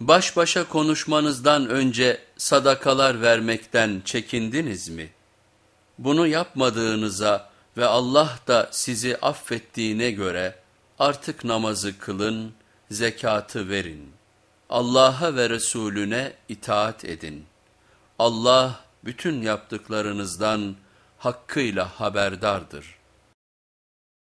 Baş başa konuşmanızdan önce sadakalar vermekten çekindiniz mi? Bunu yapmadığınıza ve Allah da sizi affettiğine göre artık namazı kılın, zekatı verin. Allah'a ve Resulüne itaat edin. Allah bütün yaptıklarınızdan hakkıyla haberdardır.''